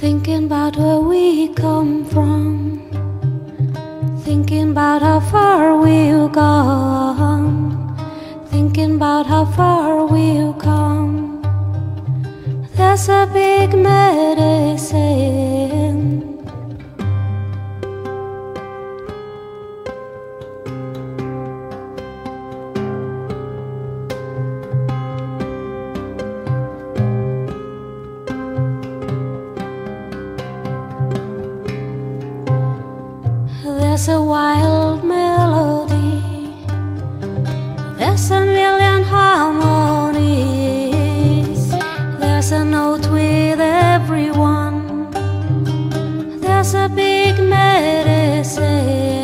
Thinking about where we come from. Thinking about how far we've gone. Thinking about how far we've come. There's a big medicine. There's a wild melody. There's a million harmonies. There's a note with everyone. There's a big medicine.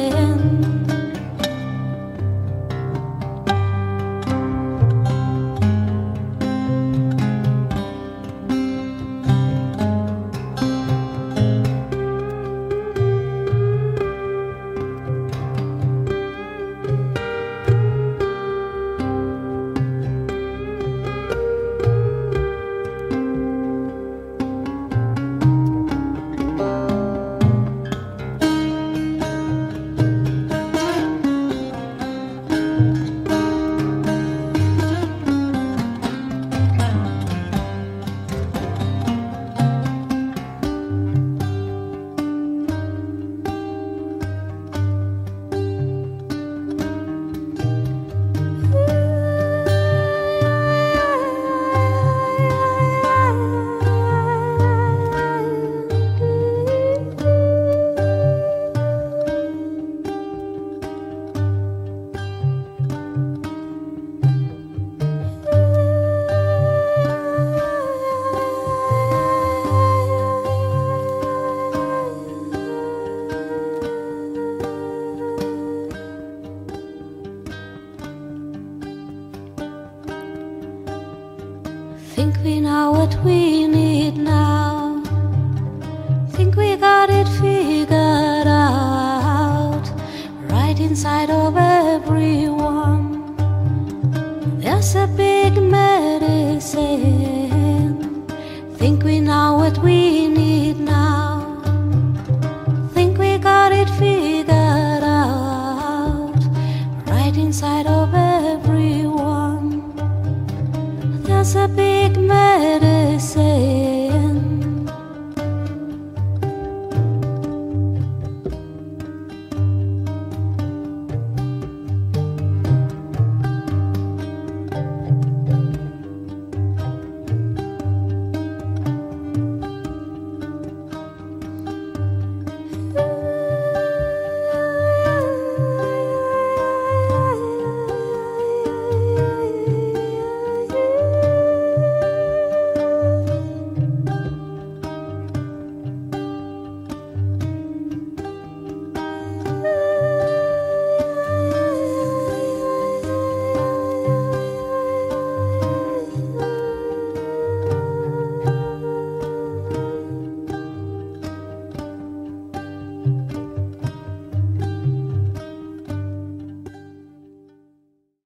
think we know what we need now. Think we got it figured out, right inside of everyone. There's a big medicine. Think we know what we need now. Think we got it figured out, right inside of everyone. There's a big